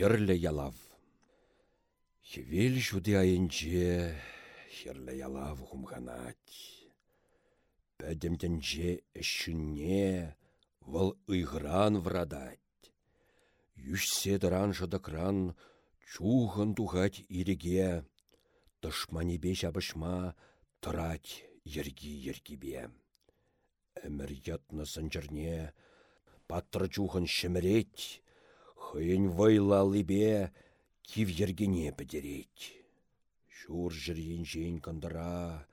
херлі ялав. Хевел жуды айынче херлі ялав хумганать. Пәдімтінже ішіне выл ұйғыран врадать. Юшсе дыран жыдықран чуғын туғать иреге, тышманебе жабышма тұрать ерги-ергебе. Әмір ятны сынжырне, паттыр чуғын шімірет, хыйын вайлалыбе кив ергене бідерет. Шур жырен жейн кандыра,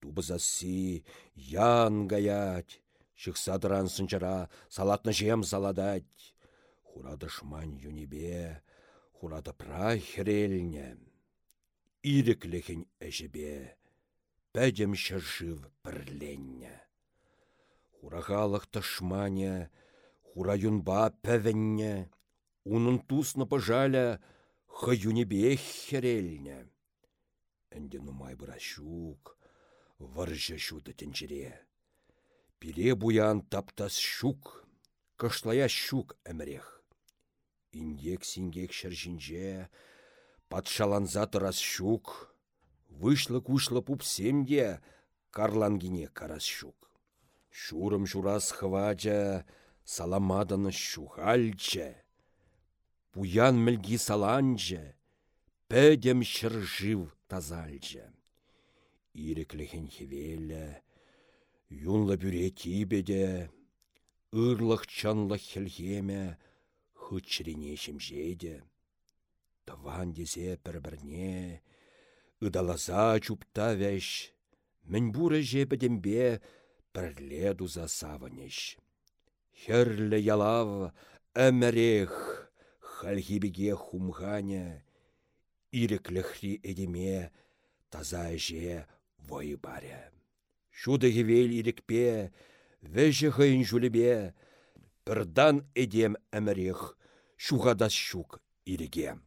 тубызасы ян гаять, шықсадыран сынжыра салатны жем саладать. Хурады шман юнебе, хурады пра херелне. Иреклехін әжібе, пәдем шыршыв пірленне. Хурағалық тышмане, хура юнба пәвенне, унын тусны пыжаля, хаюнебе херелне. Әнде нумай бұра щук, варжы шуды тенчере. Пире буян таптас щук, кышлая щук әмірех. Индек сингек шыржинже, патшаланза тұрас щук, вышлы-кушлы пупсемде карлангине карас щук. Шурым журас хвача, саламаданы щухальче. Пуян мілгі саланче, пәдем шыржив тазальче. Иреклехен хевелі, юнлы бүре тибеде, ырлық чанлы хелхеме, хычрине шемжеде. Таван десе бір-бірне, ыдаласа чупта вәш, мін бұры жепедембе бірле дуза саванеш. Херлі ялав әмірех, халхибеге хумганя, ирекліхри эдеме таза же вой баря. Шуды хевел ирекпе, вәжі жүлебе, бірдан эдем әмірех, шуғадас шук ирегем.